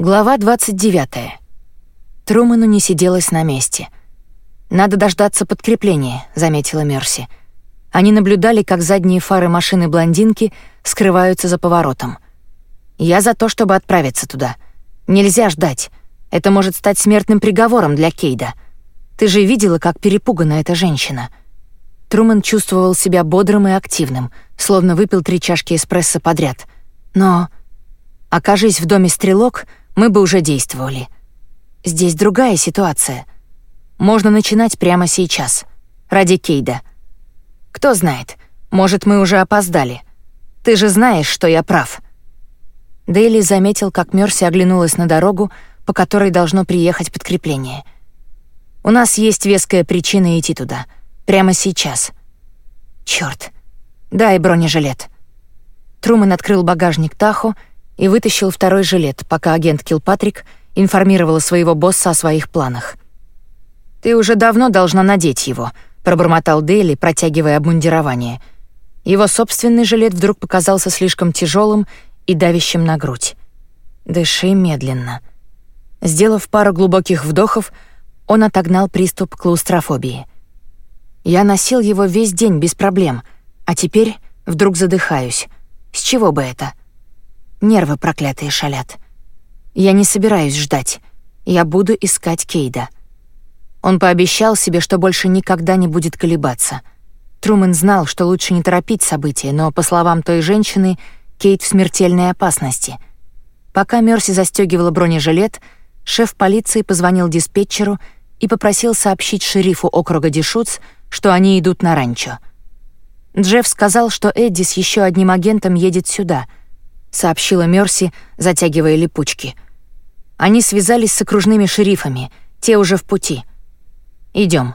Глава 29. Труману не сиделось на месте. «Надо дождаться подкрепления», — заметила Мерси. Они наблюдали, как задние фары машины блондинки скрываются за поворотом. «Я за то, чтобы отправиться туда. Нельзя ждать. Это может стать смертным приговором для Кейда. Ты же видела, как перепугана эта женщина». Труман чувствовал себя бодрым и активным, словно выпил три чашки эспрессо подряд. Но, окажись в доме стрелок — мы бы уже действовали. Здесь другая ситуация. Можно начинать прямо сейчас. Ради Кейда. Кто знает, может, мы уже опоздали. Ты же знаешь, что я прав». Дейли заметил, как Мерси оглянулась на дорогу, по которой должно приехать подкрепление. «У нас есть веская причина идти туда. Прямо сейчас». «Чёрт. Дай бронежилет». Трумэн открыл багажник Тахо и вытащил второй жилет, пока агент Килпатрик информировала своего босса о своих планах. «Ты уже давно должна надеть его», — пробормотал Дейли, протягивая обмундирование. Его собственный жилет вдруг показался слишком тяжелым и давящим на грудь. «Дыши медленно». Сделав пару глубоких вдохов, он отогнал приступ клаустрофобии. «Я носил его весь день без проблем, а теперь вдруг задыхаюсь. С чего бы это?» Нервы проклятые шалят. Я не собираюсь ждать. Я буду искать Кейда. Он пообещал себе, что больше никогда не будет колебаться. Трумэн знал, что лучше не торопить события, но, по словам той женщины, Кейт в смертельной опасности. Пока Мерси застегивала бронежилет, шеф полиции позвонил диспетчеру и попросил сообщить шерифу округа Дишуц, что они идут на ранчо. Джефф сказал, что Эдди с еще одним агентом едет сюда —— сообщила Мерси, затягивая липучки. Они связались с окружными шерифами, те уже в пути. Идем.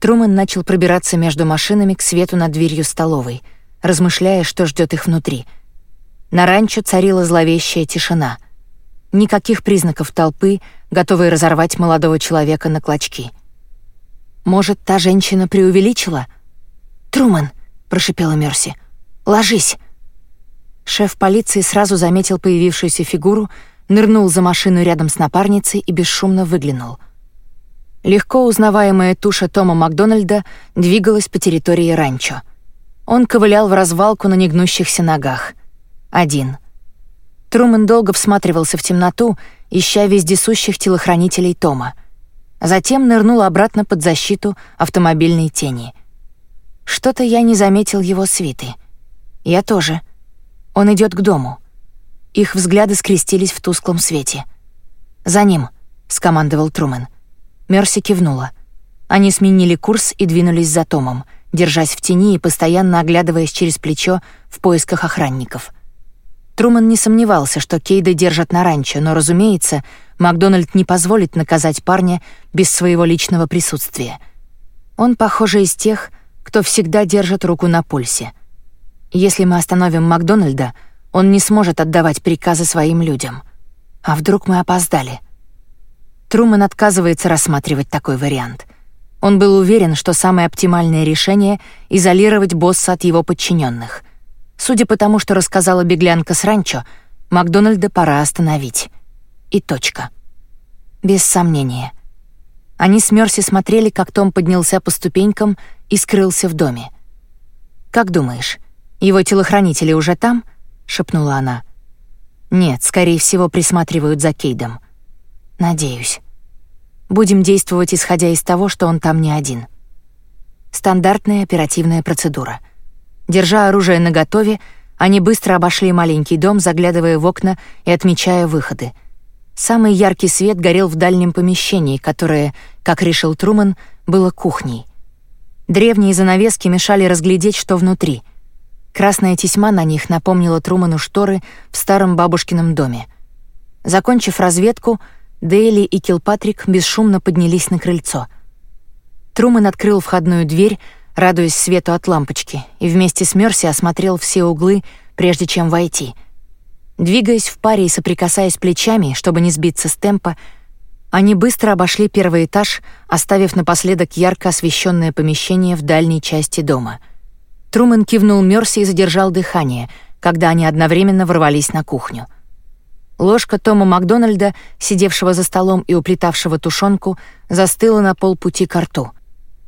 Трумэн начал пробираться между машинами к свету над дверью столовой, размышляя, что ждет их внутри. На ранчо царила зловещая тишина. Никаких признаков толпы, готовой разорвать молодого человека на клочки. Может, та женщина преувеличила? «Трумэн», — прошипела Мерси, — «ложись». Шеф полиции сразу заметил появившуюся фигуру, нырнул за машину рядом с напарницей и бесшумно выглянул. Легко узнаваемая туша Тома Макдональда двигалась по территории ранчо. Он ковылял в развалку на негнущихся ногах. Один. Трумэн долго всматривался в темноту, ища вездесущих телохранителей Тома. Затем нырнул обратно под защиту автомобильной тени. Что-то я не заметил его свиты. Я тоже — он идет к дому. Их взгляды скрестились в тусклом свете. «За ним», — скомандовал Трумэн. Мерси кивнула. Они сменили курс и двинулись за Томом, держась в тени и постоянно оглядываясь через плечо в поисках охранников. Трумэн не сомневался, что Кейда держат на ранчо, но, разумеется, Макдональд не позволит наказать парня без своего личного присутствия. Он, похоже, из тех, кто всегда держит руку на пульсе — если мы остановим Макдональда, он не сможет отдавать приказы своим людям. А вдруг мы опоздали? Трумэн отказывается рассматривать такой вариант. Он был уверен, что самое оптимальное решение — изолировать босса от его подчиненных. Судя по тому, что рассказала беглянка с ранчо, Макдональда пора остановить. И точка. Без сомнения. Они с Мерси смотрели, как Том поднялся по ступенькам и скрылся в доме. «Как думаешь, «Его телохранители уже там?» — шепнула она. «Нет, скорее всего, присматривают за Кейдом. Надеюсь. Будем действовать, исходя из того, что он там не один». Стандартная оперативная процедура. Держа оружие наготове, они быстро обошли маленький дом, заглядывая в окна и отмечая выходы. Самый яркий свет горел в дальнем помещении, которое, как решил Труман, было кухней. Древние занавески мешали разглядеть, что внутри. Красная тесьма на них напомнила Труману шторы в старом бабушкином доме. Закончив разведку, Дейли и Килпатрик бесшумно поднялись на крыльцо. Труман открыл входную дверь, радуясь свету от лампочки, и вместе с Мерси осмотрел все углы, прежде чем войти. Двигаясь в паре и соприкасаясь плечами, чтобы не сбиться с темпа, они быстро обошли первый этаж, оставив напоследок ярко освещенное помещение в дальней части дома — Трумэн кивнул Мерси и задержал дыхание, когда они одновременно ворвались на кухню. Ложка Тома Макдональда, сидевшего за столом и уплетавшего тушенку, застыла на полпути к рту.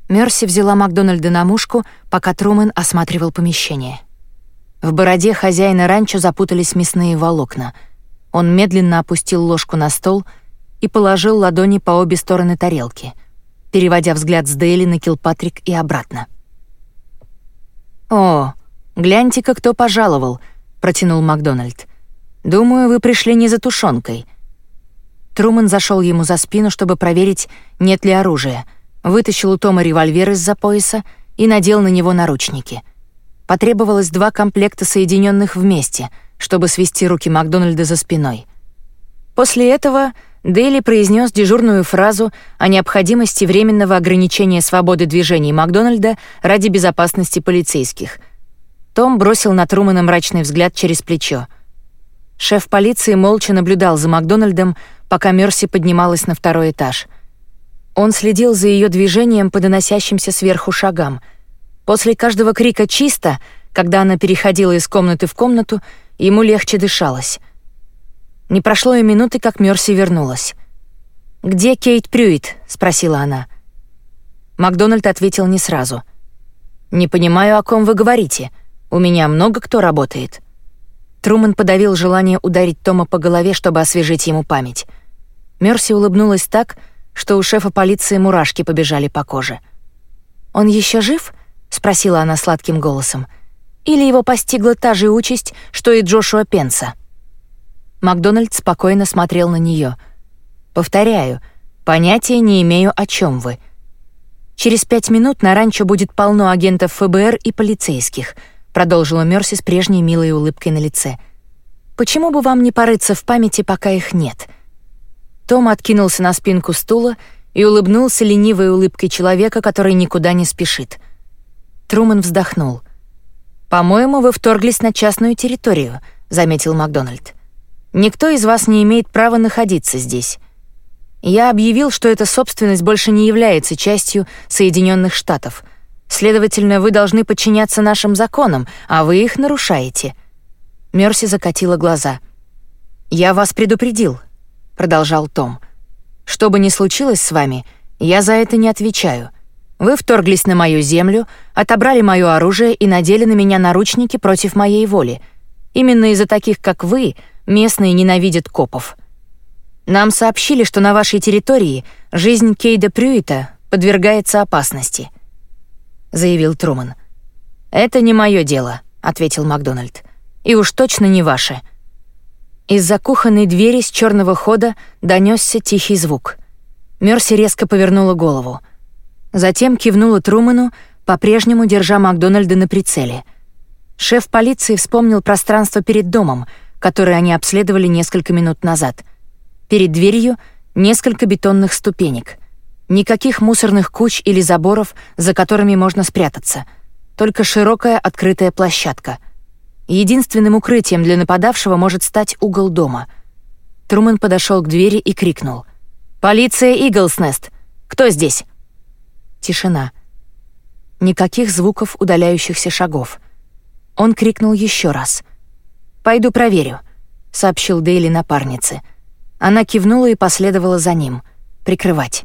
Мерси взяла Макдональда на мушку, пока Трумэн осматривал помещение. В бороде хозяина ранчо запутались мясные волокна. Он медленно опустил ложку на стол и положил ладони по обе стороны тарелки, переводя взгляд с Дейли на Килпатрик и обратно. «О, гляньте-ка, кто пожаловал», — протянул Макдональд. «Думаю, вы пришли не за тушенкой». Труман зашел ему за спину, чтобы проверить, нет ли оружия, вытащил у Тома револьвер из-за пояса и надел на него наручники. Потребовалось два комплекта, соединенных вместе, чтобы свести руки Макдональда за спиной. После этого Дейли произнес дежурную фразу о необходимости временного ограничения свободы движений Макдональда ради безопасности полицейских. Том бросил на Трумана мрачный взгляд через плечо — Шеф полиции молча наблюдал за Макдональдом, пока Мерси поднималась на второй этаж. Он следил за ее движением по доносящимся сверху шагам. После каждого крика «чисто», когда она переходила из комнаты в комнату, ему легче дышалось. Не прошло и минуты, как Мерси вернулась. «Где Кейт Прюит?» — спросила она. Макдональд ответил не сразу. «Не понимаю, о ком вы говорите. У меня много кто работает». Труман подавил желание ударить Тома по голове, чтобы освежить ему память. Мерси улыбнулась так, что у шефа полиции мурашки побежали по коже. «Он еще жив?» — спросила она сладким голосом. «Или его постигла та же участь, что и Джошуа Пенса?» Макдональд спокойно смотрел на нее. «Повторяю, понятия не имею, о чем вы. Через пять минут на ранчо будет полно агентов ФБР и полицейских — продолжила Мерси с прежней милой улыбкой на лице. Почему бы вам не порыться в памяти, пока их нет? Том откинулся на спинку стула и улыбнулся ленивой улыбкой человека, который никуда не спешит. Труман вздохнул. «По-моему, вы вторглись на частную территорию», — заметил Макдональд. «Никто из вас не имеет права находиться здесь. Я объявил, что эта собственность больше не является частью Соединенных Штатов. Следовательно, вы должны подчиняться нашим законам, а вы их нарушаете». Мерси закатила глаза. «Я вас предупредил», — продолжал Том. «Что бы ни случилось с вами, я за это не отвечаю. Вы вторглись на мою землю, отобрали мое оружие и надели на меня наручники против моей воли. Именно из-за таких, как вы, местные ненавидят копов. Нам сообщили, что на вашей территории жизнь Кейда Прюита подвергается опасности» заявил Труман. «Это не мое дело», — ответил Макдональд. «И уж точно не ваше». Из-за кухонной двери с черного хода донесся тихий звук. Мерси резко повернула голову. Затем кивнула Труману, по-прежнему держа Макдональда на прицеле. Шеф полиции вспомнил пространство перед домом, которое они обследовали несколько минут назад. Перед дверью — несколько бетонных ступенек. Никаких мусорных куч или заборов, за которыми можно спрятаться. Только широкая открытая площадка. Единственным укрытием для нападавшего может стать угол дома. Трумэн подошел к двери и крикнул. «Полиция Иглснест! Кто здесь?» Тишина. Никаких звуков удаляющихся шагов. Он крикнул еще раз. «Пойду проверю», — сообщил Дейли напарнице. Она кивнула и последовала за ним. «Прикрывать».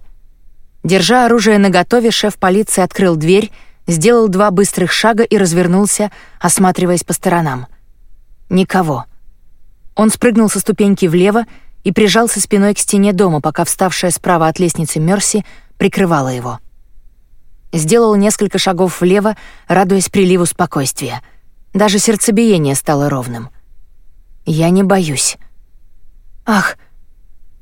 Держа оружие наготове, шеф полиции открыл дверь, сделал два быстрых шага и развернулся, осматриваясь по сторонам. Никого. Он спрыгнул со ступеньки влево и прижался спиной к стене дома, пока вставшая справа от лестницы Мерси прикрывала его. Сделал несколько шагов влево, радуясь приливу спокойствия. Даже сердцебиение стало ровным. «Я не боюсь». «Ах!»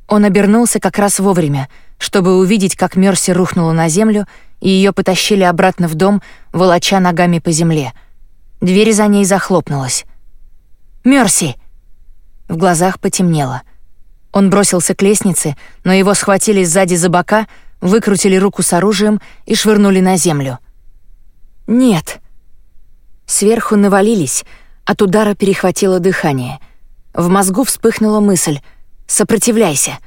Он обернулся как раз вовремя — чтобы увидеть, как Мерси рухнула на землю, и ее потащили обратно в дом, волоча ногами по земле. Дверь за ней захлопнулась. «Мерси!» В глазах потемнело. Он бросился к лестнице, но его схватили сзади за бока, выкрутили руку с оружием и швырнули на землю. «Нет!» Сверху навалились, от удара перехватило дыхание. В мозгу вспыхнула мысль «Сопротивляйся!»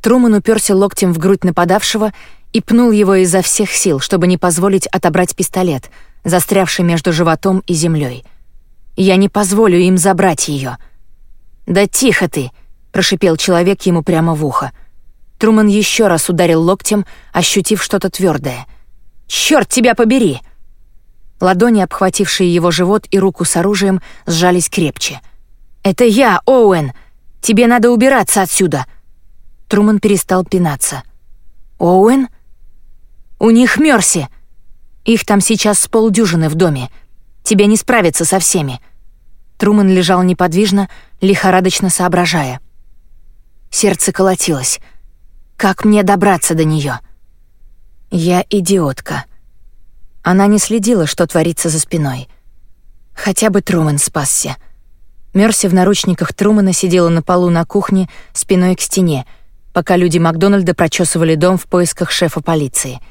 Труман уперся локтем в грудь нападавшего и пнул его изо всех сил, чтобы не позволить отобрать пистолет, застрявший между животом и землей. «Я не позволю им забрать ее. «Да тихо ты! — прошипел человек ему прямо в ухо. Труман еще раз ударил локтем, ощутив что-то твердое. «Черт тебя побери!» Ладони, обхватившие его живот и руку с оружием, сжались крепче. «Это я, Оуэн! Тебе надо убираться отсюда!» Труман перестал пинаться. «Оуэн?» «У них Мерси! Их там сейчас с полдюжины в доме. Тебе не справиться со всеми». Труман лежал неподвижно, лихорадочно соображая. Сердце колотилось. «Как мне добраться до нее? «Я идиотка». Она не следила, что творится за спиной. Хотя бы Труман спасся. Мерси в наручниках Трумана сидела на полу на кухне спиной к стене, пока люди Макдональда прочесывали дом в поисках шефа полиции —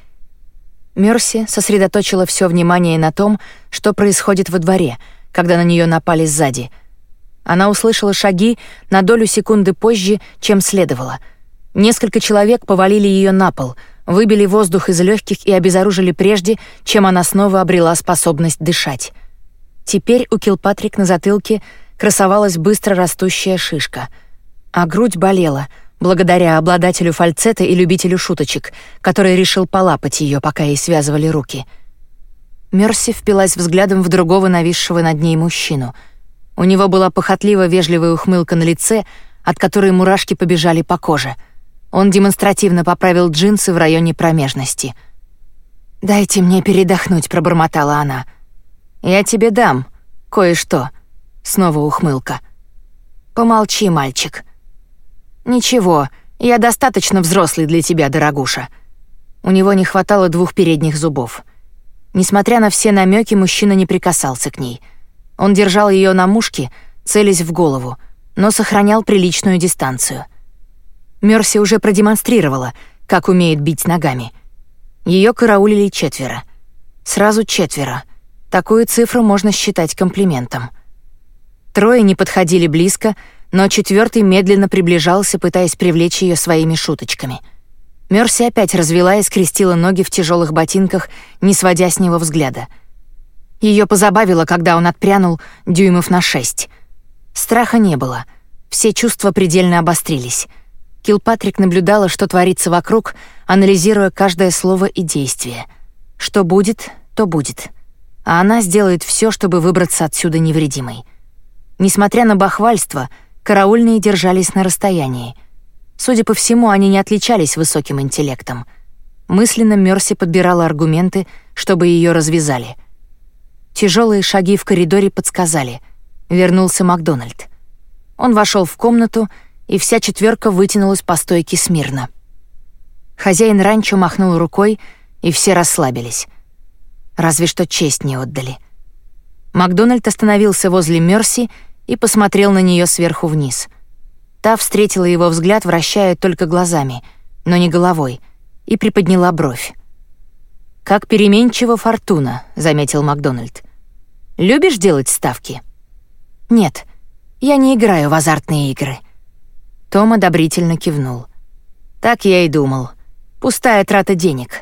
Мерси сосредоточила все внимание на том, что происходит во дворе, когда на нее напали сзади. Она услышала шаги на долю секунды позже, чем следовало. Несколько человек повалили ее на пол, выбили воздух из легких и обезоружили прежде, чем она снова обрела способность дышать. Теперь у Килпатрик на затылке красовалась быстро растущая шишка, а грудь болела — благодаря обладателю фальцета и любителю шуточек, который решил полапать ее, пока ей связывали руки. Мерси впилась взглядом в другого нависшего над ней мужчину. У него была похотливо вежливая ухмылка на лице, от которой мурашки побежали по коже. Он демонстративно поправил джинсы в районе промежности. «Дайте мне передохнуть», — пробормотала она. «Я тебе дам кое-что». Снова ухмылка. «Помолчи, мальчик». «Ничего, я достаточно взрослый для тебя, дорогуша». У него не хватало двух передних зубов. Несмотря на все намеки, мужчина не прикасался к ней. Он держал ее на мушке, целясь в голову, но сохранял приличную дистанцию. Мерси уже продемонстрировала, как умеет бить ногами. Ее караулили четверо. Сразу четверо. Такую цифру можно считать комплиментом. Трое не подходили близко, но четвертый медленно приближался, пытаясь привлечь ее своими шуточками. Мерси опять развела и скрестила ноги в тяжелых ботинках, не сводя с него взгляда. Ее позабавило, когда он отпрянул дюймов на шесть. Страха не было. Все чувства предельно обострились. Килпатрик наблюдала, что творится вокруг, анализируя каждое слово и действие. Что будет, то будет. А она сделает все, чтобы выбраться отсюда невредимой. Несмотря на бахвальство, Караульные держались на расстоянии. Судя по всему, они не отличались высоким интеллектом. Мысленно Мерси подбирала аргументы, чтобы ее развязали. Тяжелые шаги в коридоре подсказали. Вернулся Макдональд. Он вошел в комнату, и вся четверка вытянулась по стойке смирно. Хозяин ранчо махнул рукой, и все расслабились. Разве что честь не отдали. Макдональд остановился возле Мерси и посмотрел на нее сверху вниз. Та встретила его взгляд, вращая только глазами, но не головой, и приподняла бровь. «Как переменчива фортуна», — заметил Макдональд. «Любишь делать ставки?» «Нет, я не играю в азартные игры». Том одобрительно кивнул. «Так я и думал. Пустая трата денег».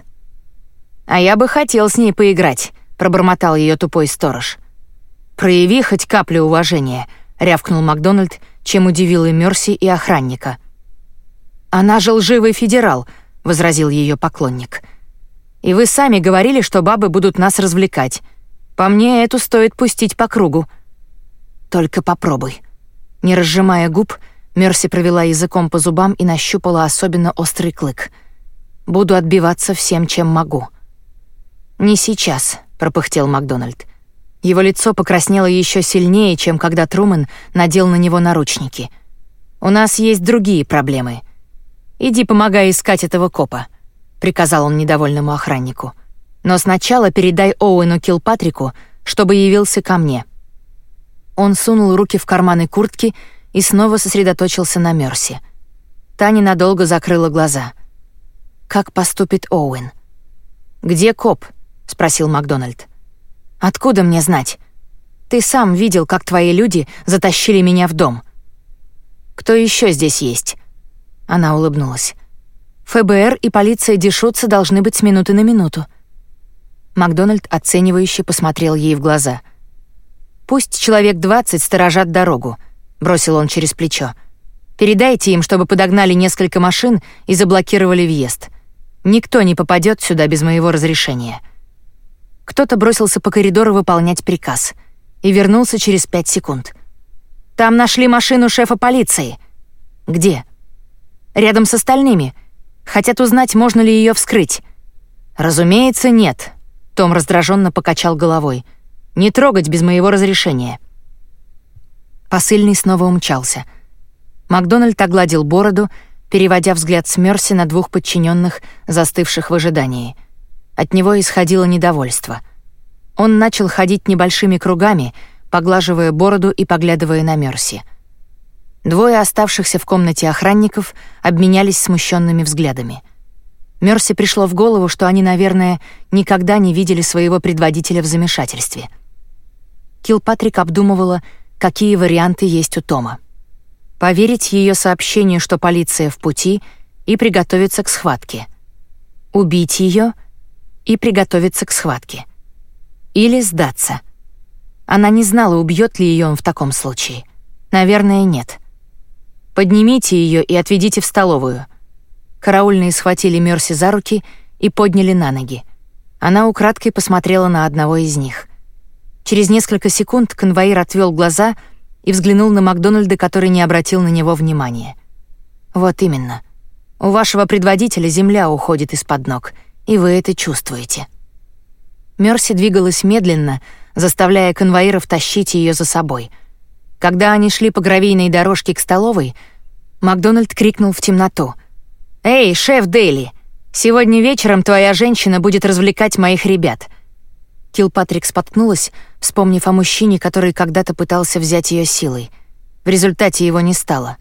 «А я бы хотел с ней поиграть», — пробормотал ее тупой сторож. «Прояви хоть каплю уважения», — рявкнул Макдональд, чем удивил и Мерси, и охранника. «Она же лживый федерал», — возразил ее поклонник. «И вы сами говорили, что бабы будут нас развлекать. По мне, эту стоит пустить по кругу». «Только попробуй». Не разжимая губ, Мерси провела языком по зубам и нащупала особенно острый клык. «Буду отбиваться всем, чем могу». «Не сейчас», — пропыхтел Макдональд. Его лицо покраснело еще сильнее, чем когда Трумэн надел на него наручники. «У нас есть другие проблемы. Иди помогай искать этого копа», — приказал он недовольному охраннику. «Но сначала передай Оуэну Килпатрику, чтобы явился ко мне». Он сунул руки в карманы куртки и снова сосредоточился на Мерси. Та ненадолго закрыла глаза. «Как поступит Оуэн?» «Где коп?» — спросил Макдональд. Откуда мне знать? Ты сам видел, как твои люди затащили меня в дом. Кто еще здесь есть? Она улыбнулась. ФБР и полиция Дешутца должны быть с минуты на минуту. Макдональд оценивающе посмотрел ей в глаза. Пусть человек двадцать сторожат дорогу, бросил он через плечо. Передайте им, чтобы подогнали несколько машин и заблокировали въезд. Никто не попадет сюда без моего разрешения». Кто-то бросился по коридору выполнять приказ и вернулся через пять секунд. «Там нашли машину шефа полиции». «Где?» «Рядом с остальными. Хотят узнать, можно ли ее вскрыть». «Разумеется, нет», — Том раздраженно покачал головой. «Не трогать без моего разрешения». Посыльный снова умчался. Макдональд огладил бороду, переводя взгляд с Мерси на двух подчиненных, застывших в ожидании — от него исходило недовольство. Он начал ходить небольшими кругами, поглаживая бороду и поглядывая на Мерси. Двое оставшихся в комнате охранников обменялись смущенными взглядами. Мерси пришло в голову, что они, наверное, никогда не видели своего предводителя в замешательстве. Килпатрик обдумывала, какие варианты есть у Тома. Поверить ее сообщению, что полиция в пути, и приготовиться к схватке. Убить ее — и приготовиться к схватке. Или сдаться. Она не знала, убьет ли ее он в таком случае. Наверное, нет. Поднимите ее и отведите в столовую. Караульные схватили Мерси за руки и подняли на ноги. Она украдкой посмотрела на одного из них. Через несколько секунд конвоир отвел глаза и взглянул на Макдональда, который не обратил на него внимания. Вот именно. У вашего предводителя земля уходит из-под ног — и вы это чувствуете. Мерси двигалась медленно, заставляя конвоиров тащить ее за собой. Когда они шли по гравийной дорожке к столовой, Макдональд крикнул в темноту. «Эй, шеф Дейли, сегодня вечером твоя женщина будет развлекать моих ребят». Килпатрик споткнулась, вспомнив о мужчине, который когда-то пытался взять ее силой. В результате его не стало.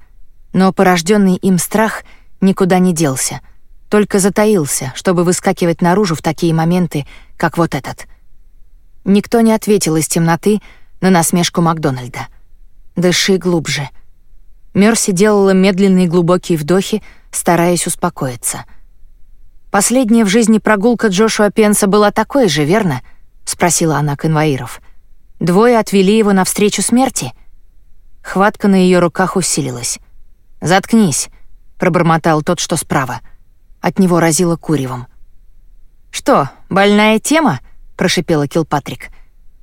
Но порожденный им страх никуда не делся — только затаился, чтобы выскакивать наружу в такие моменты, как вот этот. Никто не ответил из темноты на насмешку Макдональда. «Дыши глубже». Мерси делала медленные глубокие вдохи, стараясь успокоиться. «Последняя в жизни прогулка Джошуа Пенса была такой же, верно?» — спросила она конвоиров. «Двое отвели его навстречу смерти?» Хватка на ее руках усилилась. «Заткнись», — пробормотал тот, что справа. От него разило куревом. «Что, больная тема?» — прошипела Килпатрик.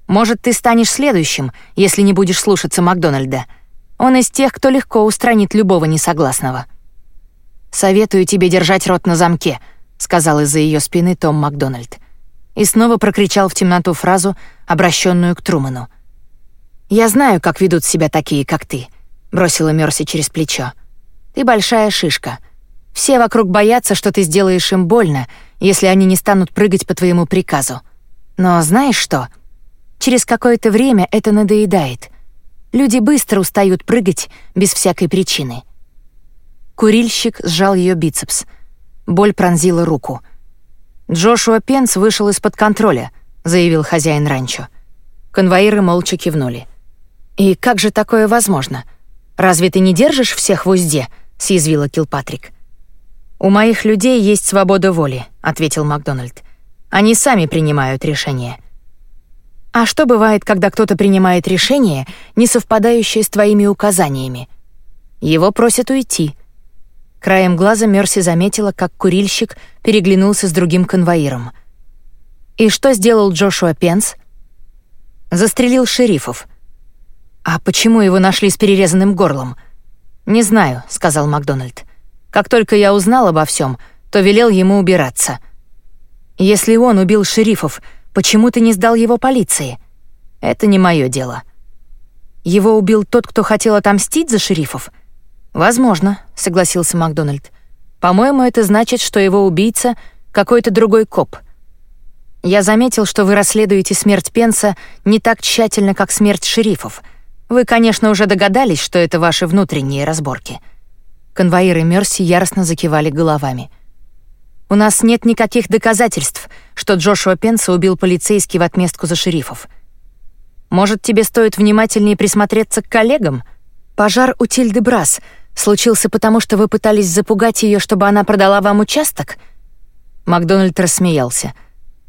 «Может, ты станешь следующим, если не будешь слушаться Макдональда. Он из тех, кто легко устранит любого несогласного». «Советую тебе держать рот на замке», — сказал из-за ее спины Том Макдональд. И снова прокричал в темноту фразу, обращенную к Труману. «Я знаю, как ведут себя такие, как ты», — бросила Мерси через плечо. «Ты большая шишка. Все вокруг боятся, что ты сделаешь им больно, если они не станут прыгать по твоему приказу. Но знаешь что? Через какое-то время это надоедает. Люди быстро устают прыгать без всякой причины. Курильщик сжал ее бицепс. Боль пронзила руку. «Джошуа Пенс вышел из-под контроля», — заявил хозяин ранчо. Конвоиры молча кивнули. «И как же такое возможно? Разве ты не держишь всех в узде?» — съязвила Килпатрик. «У моих людей есть свобода воли», — ответил Макдональд. «Они сами принимают решения». «А что бывает, когда кто-то принимает решение, не совпадающее с твоими указаниями?» «Его просят уйти». Краем глаза Мерси заметила, как курильщик переглянулся с другим конвоиром. «И что сделал Джошуа Пенс?» «Застрелил шерифов». «А почему его нашли с перерезанным горлом?» «Не знаю», — сказал Макдональд. Как только я узнал обо всем, то велел ему убираться. Если он убил шерифов, почему ты не сдал его полиции? Это не мое дело. Его убил тот, кто хотел отомстить за шерифов? Возможно, согласился Макдональд. По-моему, это значит, что его убийца какой-то другой коп. Я заметил, что вы расследуете смерть Пенса не так тщательно, как смерть шерифов. Вы, конечно, уже догадались, что это ваши внутренние разборки. Конвоиры Мерси яростно закивали головами. «У нас нет никаких доказательств, что Джошуа Пенса убил полицейский в отместку за шерифов. Может, тебе стоит внимательнее присмотреться к коллегам? Пожар у Тильды Брас случился потому, что вы пытались запугать ее, чтобы она продала вам участок?» Макдональд рассмеялся.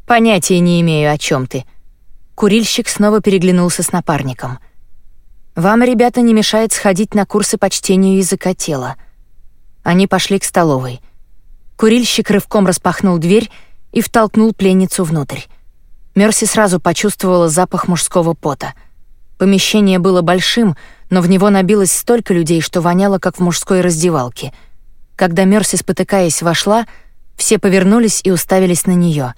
«Понятия не имею, о чем ты». Курильщик снова переглянулся с напарником. Вам, ребята, не мешает сходить на курсы по чтению языка тела. Они пошли к столовой. Курильщик рывком распахнул дверь и втолкнул пленницу внутрь. Мерси сразу почувствовала запах мужского пота. Помещение было большим, но в него набилось столько людей, что воняло, как в мужской раздевалке. Когда Мерси, спотыкаясь, вошла, все повернулись и уставились на нее.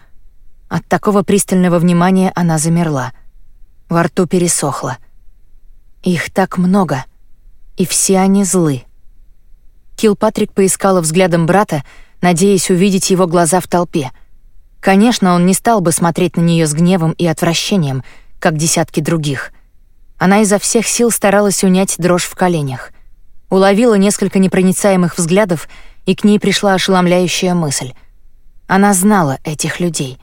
От такого пристального внимания она замерла. Во рту пересохло. Их так много, и все они злы. Килпатрик поискала взглядом брата, надеясь увидеть его глаза в толпе. Конечно, он не стал бы смотреть на нее с гневом и отвращением, как десятки других. Она изо всех сил старалась унять дрожь в коленях. Уловила несколько непроницаемых взглядов, и к ней пришла ошеломляющая мысль. Она знала этих людей.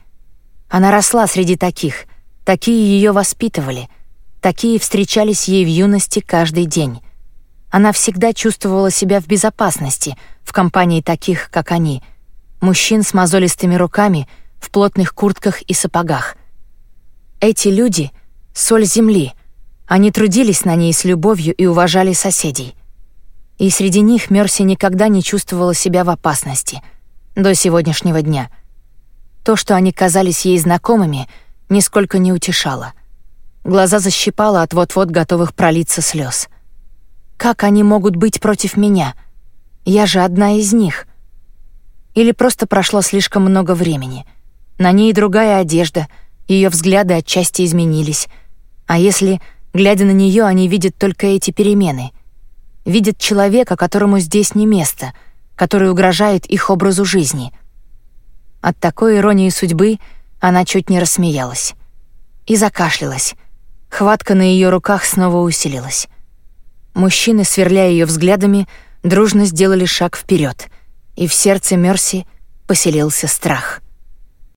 Она росла среди таких, такие ее воспитывали — Такие встречались ей в юности каждый день. Она всегда чувствовала себя в безопасности в компании таких, как они, мужчин с мозолистыми руками, в плотных куртках и сапогах. Эти люди — соль земли. Они трудились на ней с любовью и уважали соседей. И среди них Мерси никогда не чувствовала себя в опасности. До сегодняшнего дня. То, что они казались ей знакомыми, нисколько не утешало — Глаза защипало от вот-вот готовых пролиться слез. Как они могут быть против меня? Я же одна из них. Или просто прошло слишком много времени. На ней другая одежда, ее взгляды отчасти изменились. А если, глядя на нее, они видят только эти перемены? Видят человека, которому здесь не место, который угрожает их образу жизни. От такой иронии судьбы она чуть не рассмеялась. И закашлялась. Хватка на ее руках снова усилилась. Мужчины, сверляя ее взглядами, дружно сделали шаг вперед, и в сердце Мерси поселился страх.